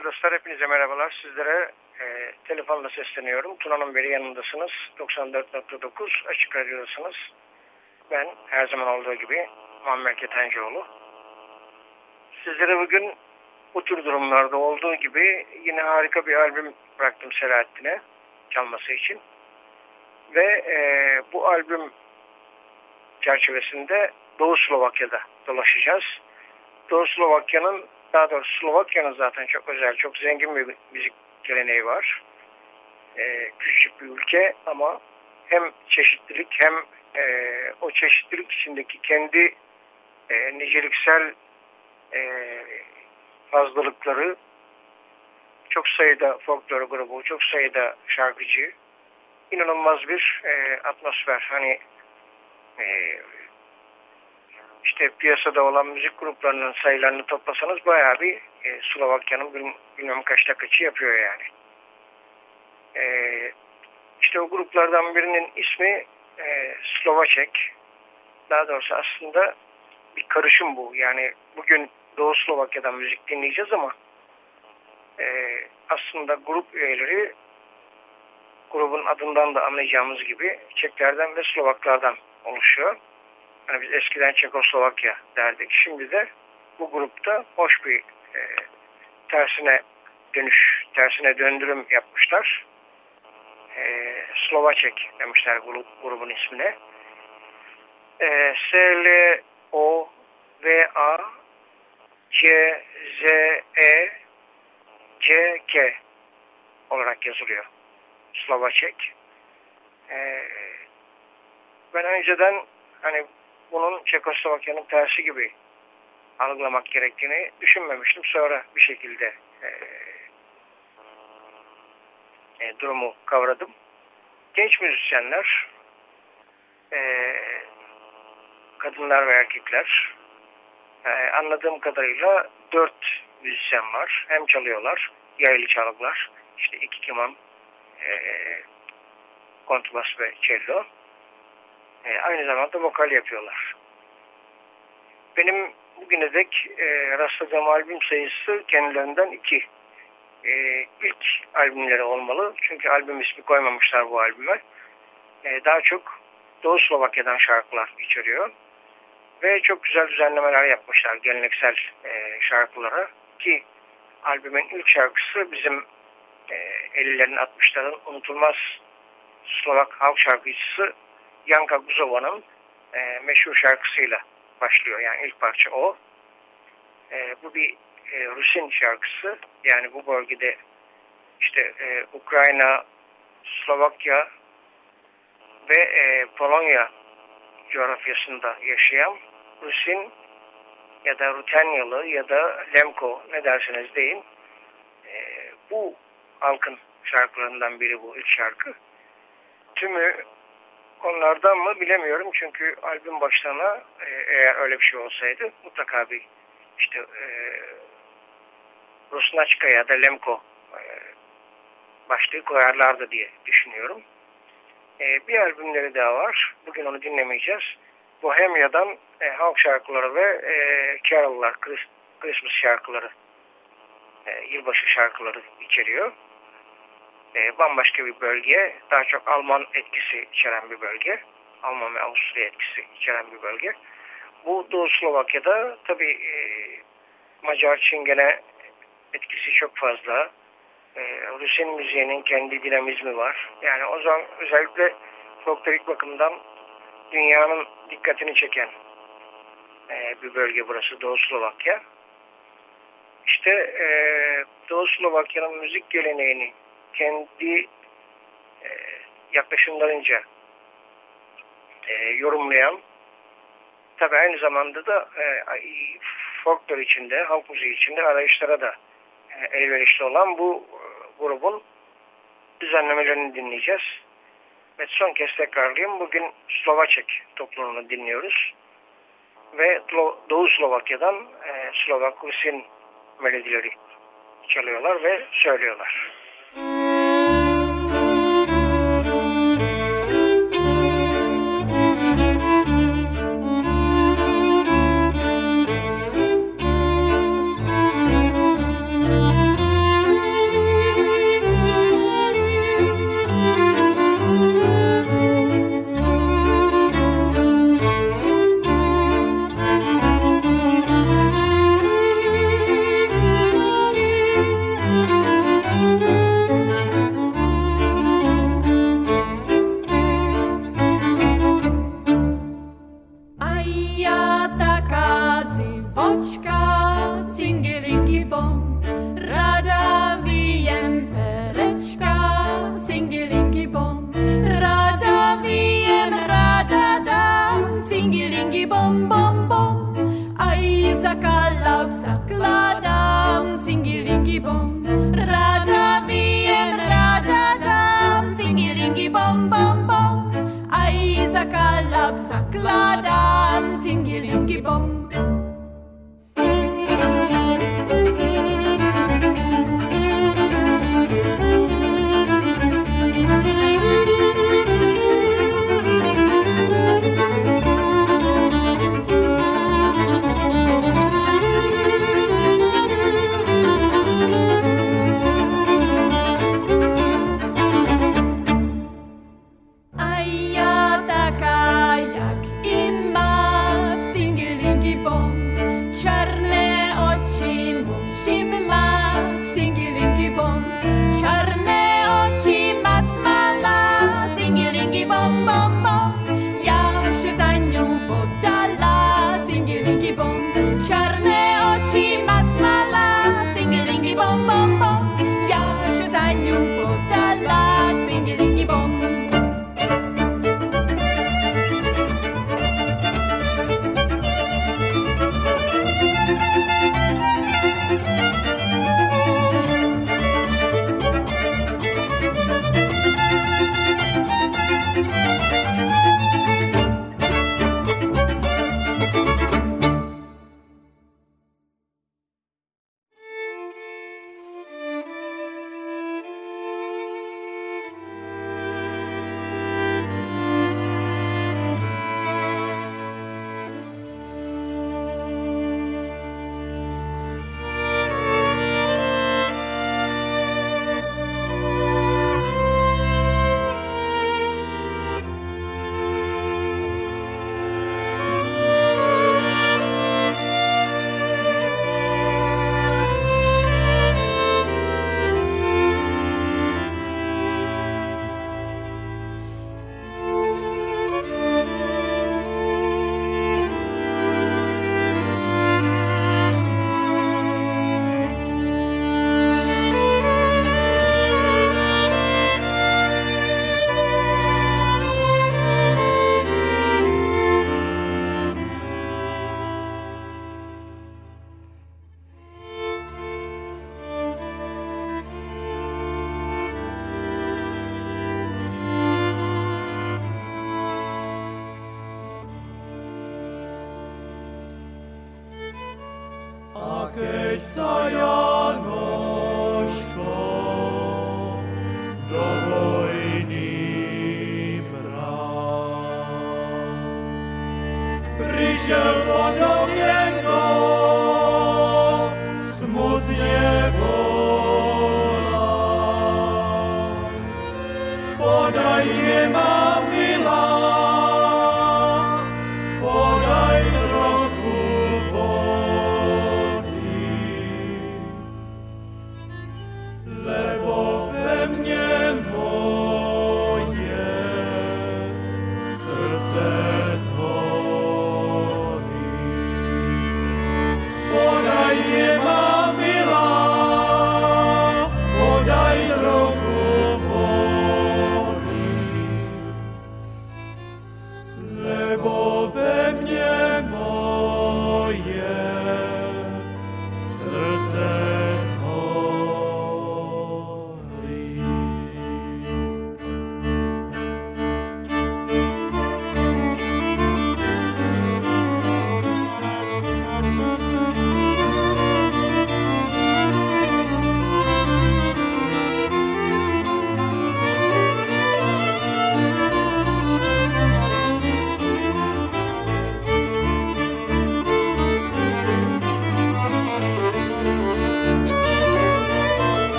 pillé, dostlar hepinize merhabalar. Sizlere e, telefonla sesleniyorum. Tuna'nın beri yanındasınız. 94.9 Açık Radyo'dasınız. Ben her zaman olduğu gibi Muammer Ketencoğlu. Sizlere bugün bu tür durumlarda olduğu gibi yine harika bir albüm bıraktım Selahattin'e çalması için. Ve e, bu albüm çerçevesinde Doğu Slovakya'da dolaşacağız. Doğu Slovakya'nın daha doğrusu Slovakya'nın zaten çok özel, çok zengin bir müzik geleneği var. Ee, küçük bir ülke ama hem çeşitlilik hem e, o çeşitlilik içindeki kendi e, niceliksel e, fazlalıkları çok sayıda folklor grubu, çok sayıda şarkıcı, inanılmaz bir e, atmosfer. Hani e, işte piyasada olan müzik gruplarının sayılarını toplasanız bayağı bir e, Slovakya'nın bilmem kaçta kaçı yapıyor yani. E, işte o gruplardan birinin ismi e, Slovaçek. Daha doğrusu aslında bir karışım bu. Yani bugün Doğu Slovakya'dan müzik dinleyeceğiz ama e, aslında grup üyeleri grubun adından da anlayacağımız gibi Çeklerden ve Slovaklardan oluşuyor. Hani biz eskiden Çekoslovakya derdik. Şimdi de bu grupta hoş bir e, tersine dönüş, tersine döndürüm yapmışlar. E, Slovaçek demişler grup, grubun ismine. E, S, L, O, V, A, C, Z, E, C, K olarak yazılıyor. Slovaçek. E, ben önceden hani bunun Çekoslovakya'nın tersi gibi algılamak gerektiğini düşünmemiştim. Sonra bir şekilde e, e, durumu kavradım. Genç müzisyenler, e, kadınlar ve erkekler, e, anladığım kadarıyla dört müzisyen var. Hem çalıyorlar, yaylı çalgılar, işte iki keman, e, kontrbas ve cello. E, aynı zamanda vokal yapıyorlar. Benim bugüne dek e, rastladığım albüm sayısı kendilerinden iki. E, ilk albümleri olmalı. Çünkü albüm ismi koymamışlar bu albüme. E, daha çok Doğu Slovakya'dan şarkılar içeriyor. Ve çok güzel düzenlemeler yapmışlar geleneksel e, şarkılara. Ki albümün ilk şarkısı bizim e, 50'lerin 60'ların unutulmaz Slovak halk şarkıcısı Yanka Guzova'nın e, meşhur şarkısıyla başlıyor. Yani ilk parça o. E, bu bir e, Rusin şarkısı. Yani bu bölgede işte e, Ukrayna, Slovakya ve e, Polonya coğrafyasında yaşayan Rusin ya da Rutenyalı ya da Lemko ne derseniz deyin. E, bu halkın şarkılarından biri bu ilk şarkı. Tümü onlardan mı bilemiyorum çünkü albüm başlarına e, eğer öyle bir şey olsaydı mutlaka bir işte e, Rusnaçka ya da Lemko e, başlığı koyarlardı diye düşünüyorum. E, bir albümleri daha var. Bugün onu dinlemeyeceğiz. Bohemia'dan e, halk şarkıları ve e, Carol'lar, Christmas şarkıları, e, yılbaşı şarkıları içeriyor. E, bambaşka bir bölge, daha çok Alman etkisi içeren bir bölge. Alman ve Avusturya etkisi içeren bir bölge. Bu Doğu Slovakya'da tabii e, Macar Çingene etkisi çok fazla. E, Rusen müziğinin kendi dinamizmi var. Yani o zaman özellikle folklorik bakımdan dünyanın dikkatini çeken e, bir bölge burası Doğu Slovakya. İşte e, Doğu Slovakya'nın müzik geleneğini kendi e, yaklaşımlarınca e, yorumlayan tabi aynı zamanda da e, folklor içinde, halk müziği içinde arayışlara da e, elverişli olan bu grubun düzenlemelerini dinleyeceğiz. Ve son kez tekrarlayayım. Bugün Slovaçek toplumunu dinliyoruz. Ve Doğu Slovakya'dan e, Slovak Rusin melodileri çalıyorlar ve söylüyorlar. Clap, and tingi, lingy boom.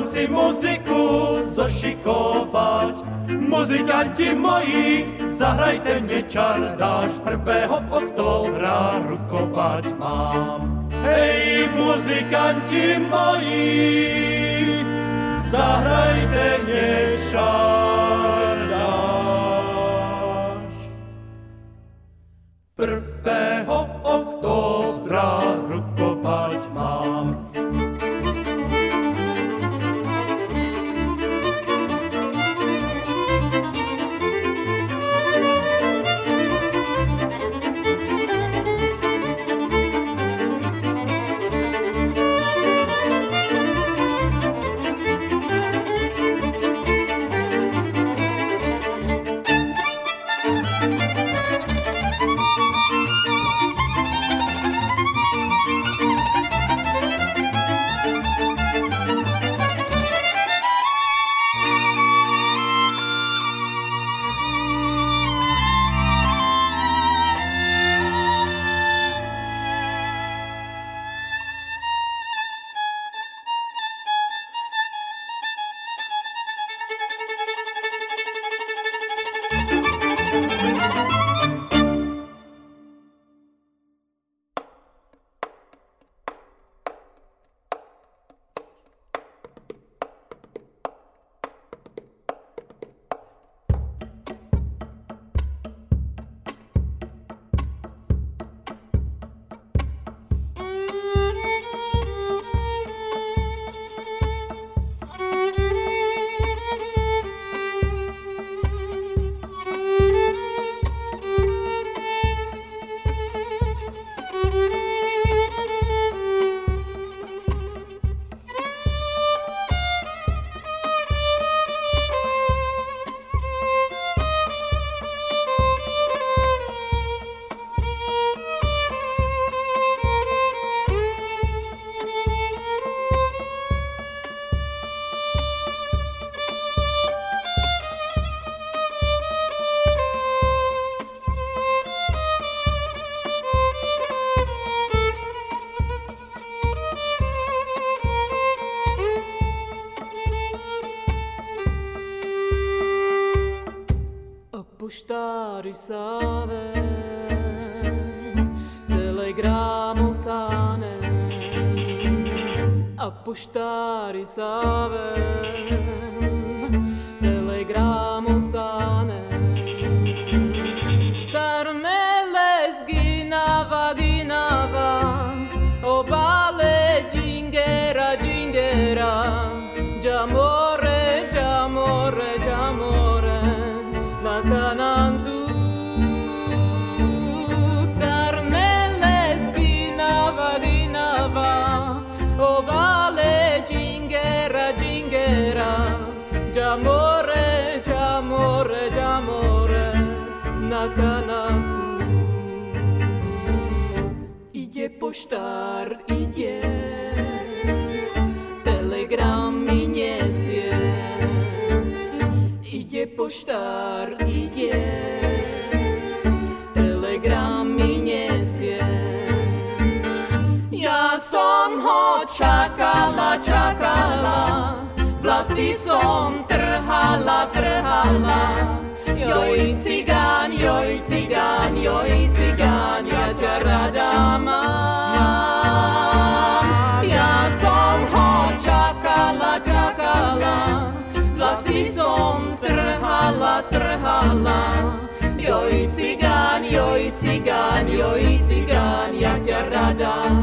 Chcem si muziku zošikovať. Muzikanti moji, zahrajte nečardáš. 1. októbra rukovať mám. Hej, muzikanti moji, zahrajte nečardáš. papuçta poštár ide, telegramy nesie. Ide poštár, ide, telegramy nesie. Ja som ho čakala, čakala, vlasy som trhala, trhala. Joj cigán, joj cigán, joj cigán, ja ťa rada mám. Ja som ho čakala, čakala, vlasy som trhala, trhala. Joj cigán, joj cigán, joj cigán, ja ťa rada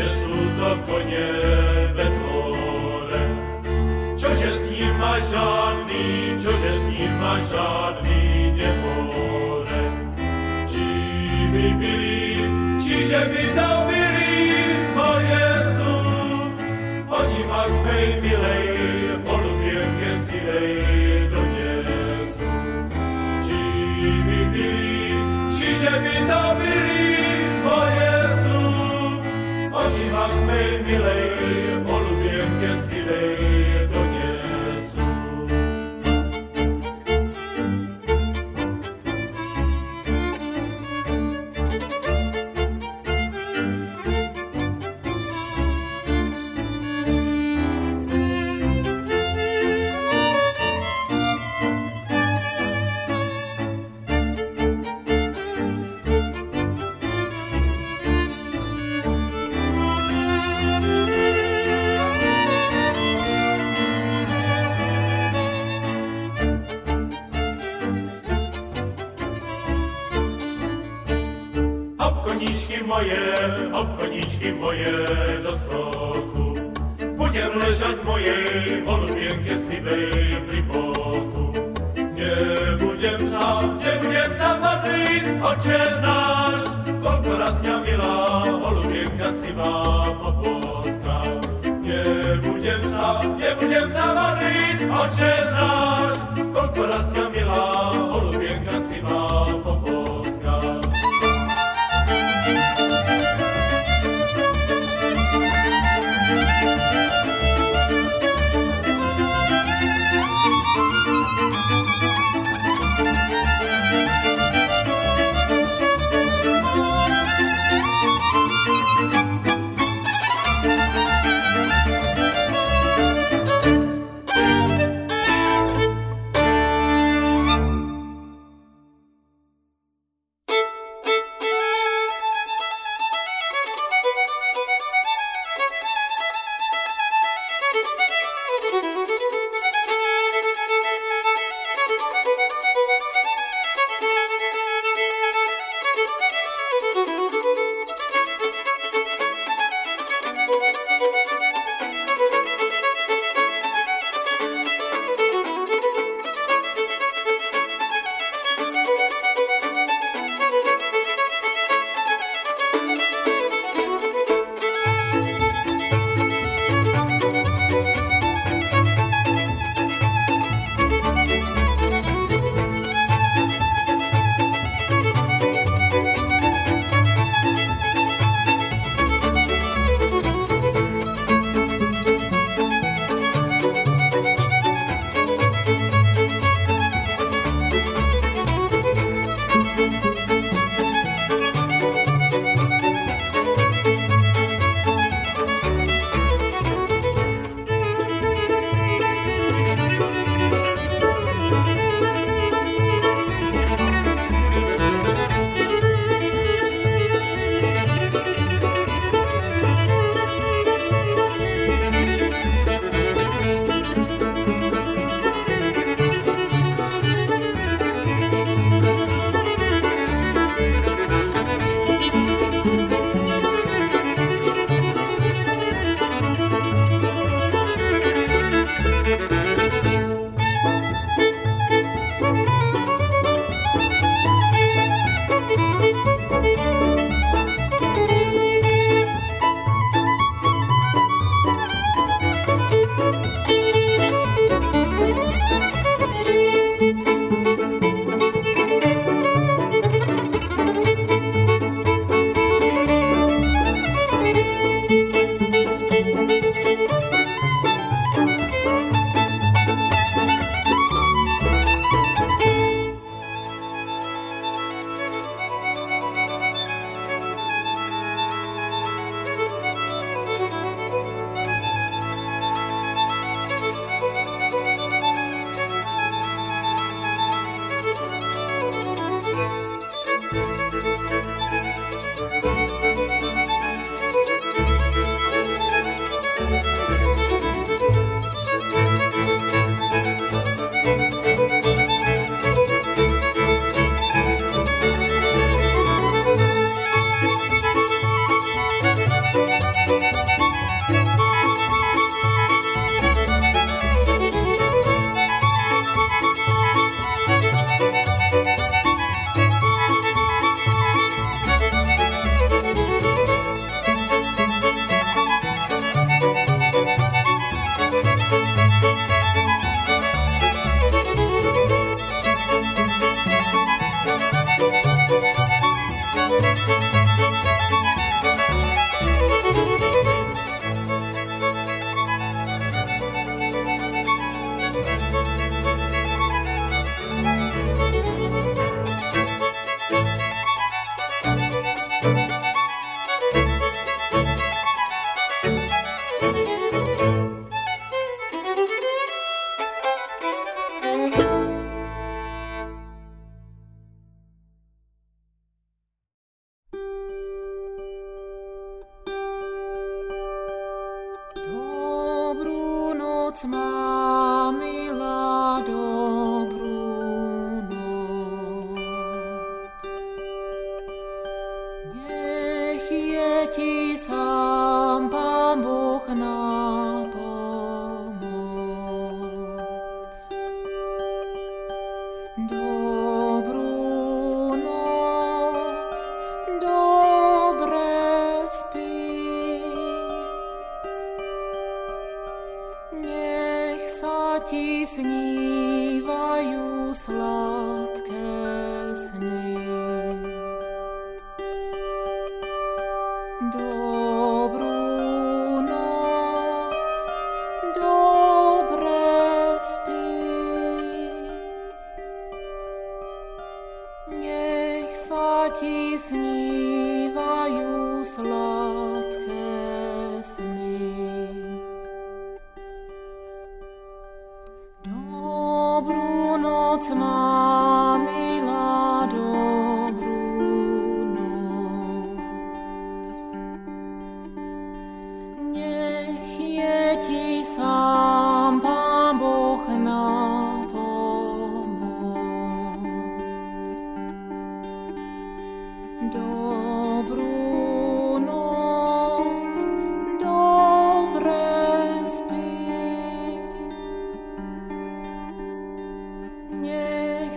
že sú to konie vedore. Čože s ním má žádný, čože s ním má žádný.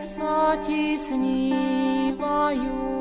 sa ti snívajú.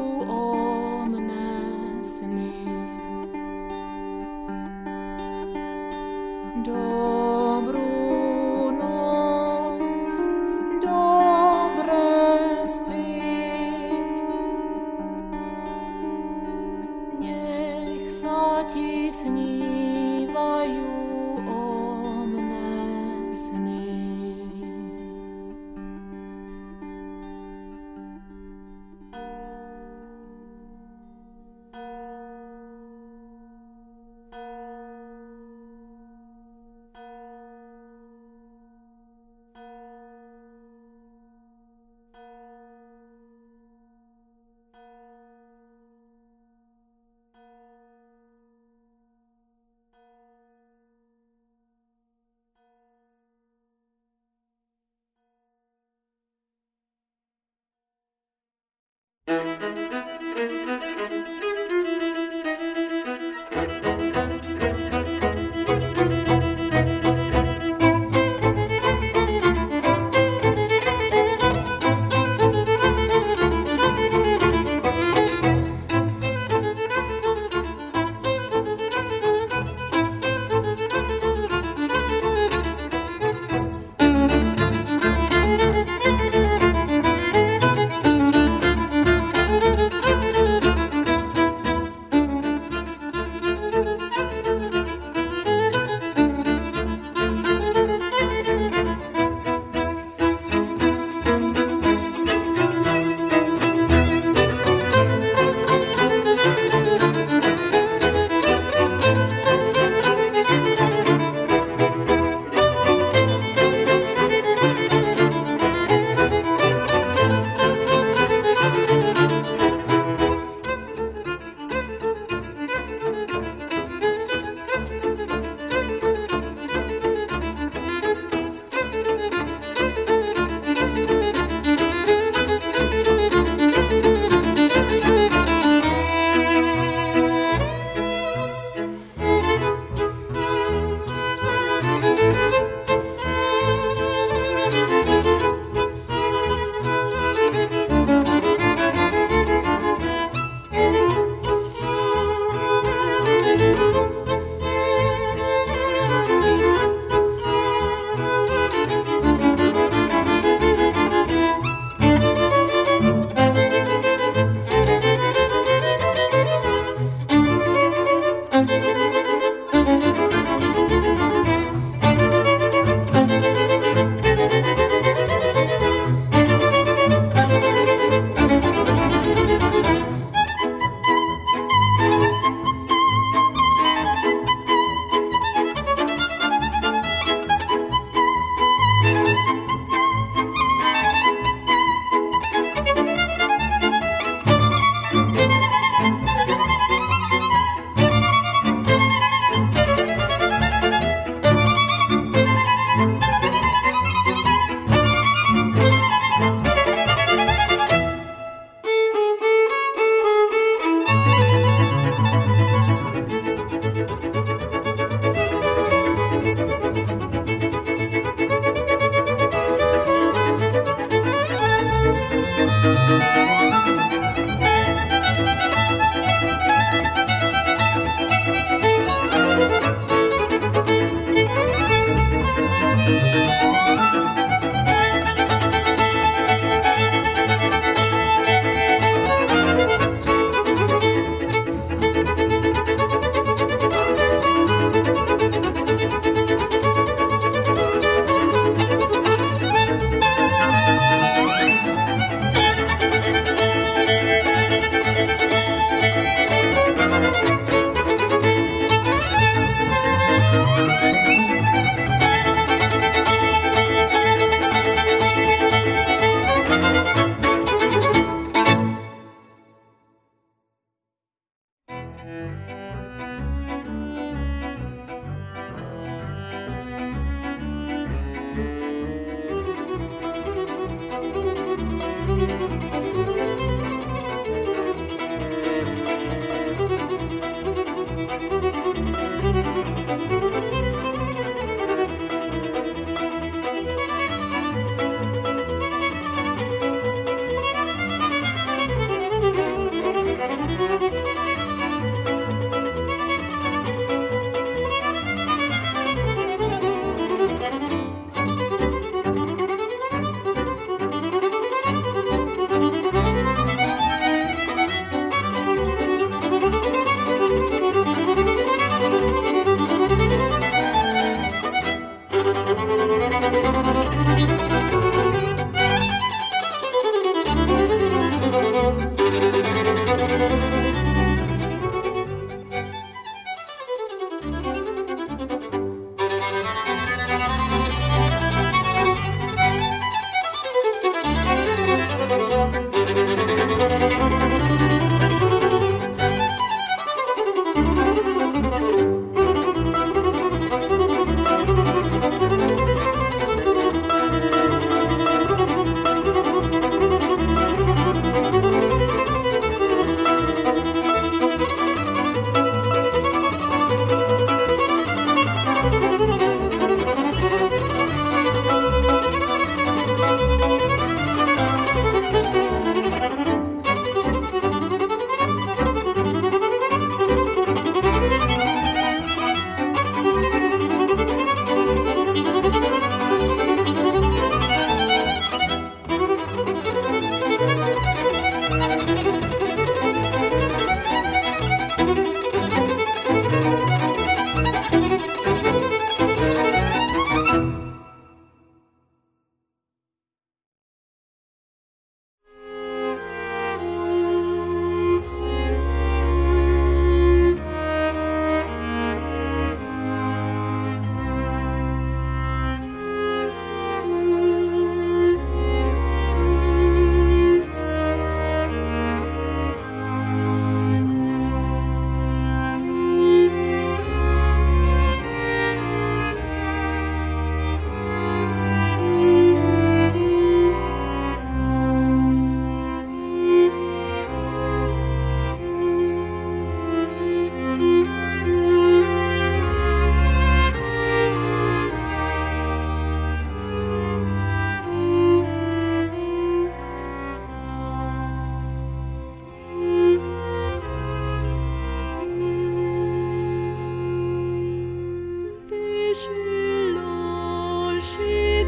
Uczysz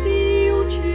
i uczywy.